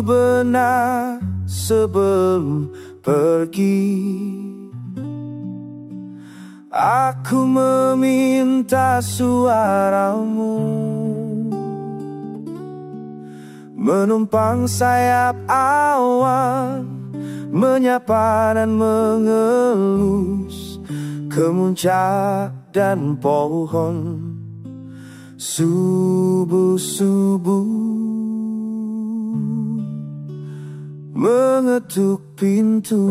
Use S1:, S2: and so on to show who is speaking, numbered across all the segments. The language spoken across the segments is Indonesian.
S1: benar sebelum pergi. Aku meminta suaramu. Menumpang sayap awan Menyapa dan mengelus Kemuncak dan pohon. Subuh-subuh mengetuk pintu.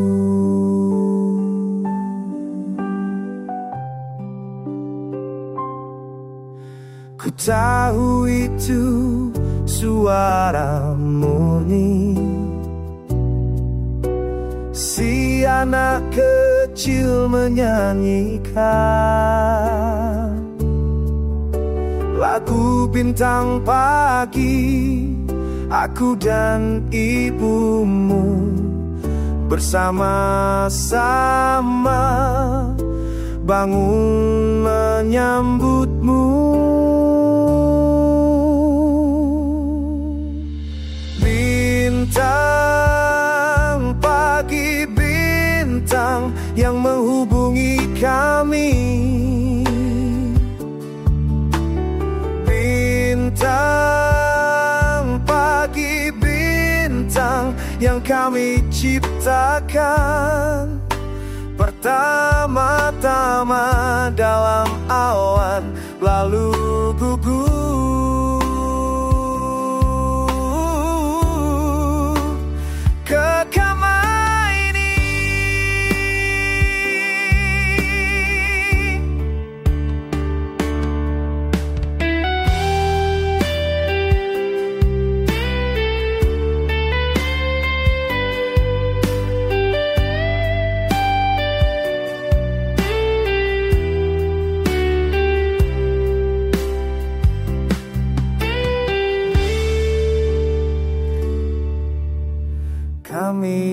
S1: Ku tahu itu suara murni Si anak kecil menyanyikan Lagu bintang pagi Aku dan ibumu bersama-sama bangun menyambutmu yang kami ciptakan. Pertama-tama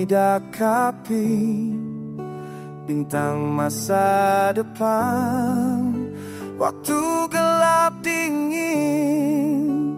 S1: dakapi bintang masa depan. Waktu gelap dingin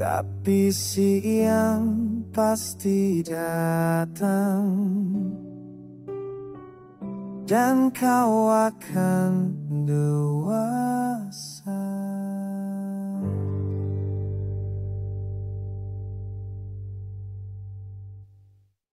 S1: Tapi siang pasti datang. Dan kau akan